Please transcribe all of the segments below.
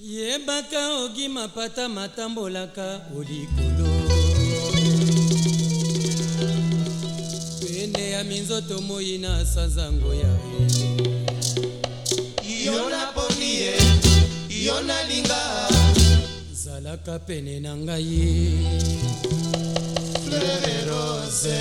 yebaka ogi mapata matambolaka olikolo pene ya minzoto moi na sanzango ya yo naponi ye yo nalinga zalaka pene na ngai fleurose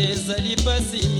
ezali pasi